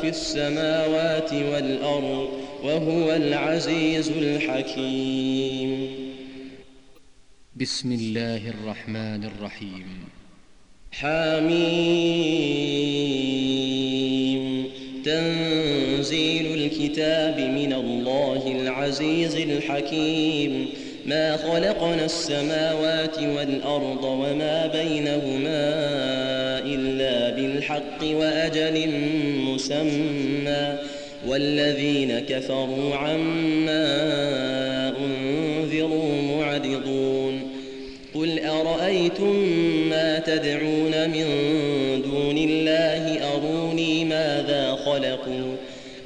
في السماوات والأرض وهو العزيز الحكيم. بسم الله الرحمن الرحيم. حميم. تنزيل الكتاب من الله العزيز الحكيم. ما خلقنا السماوات والأرض وما بينهما إلا بالحق وأجل مسمى والذين كفروا عما أنذروا معرضون قل أرأيتم ما تدعون من دون الله أروني ماذا خلقوا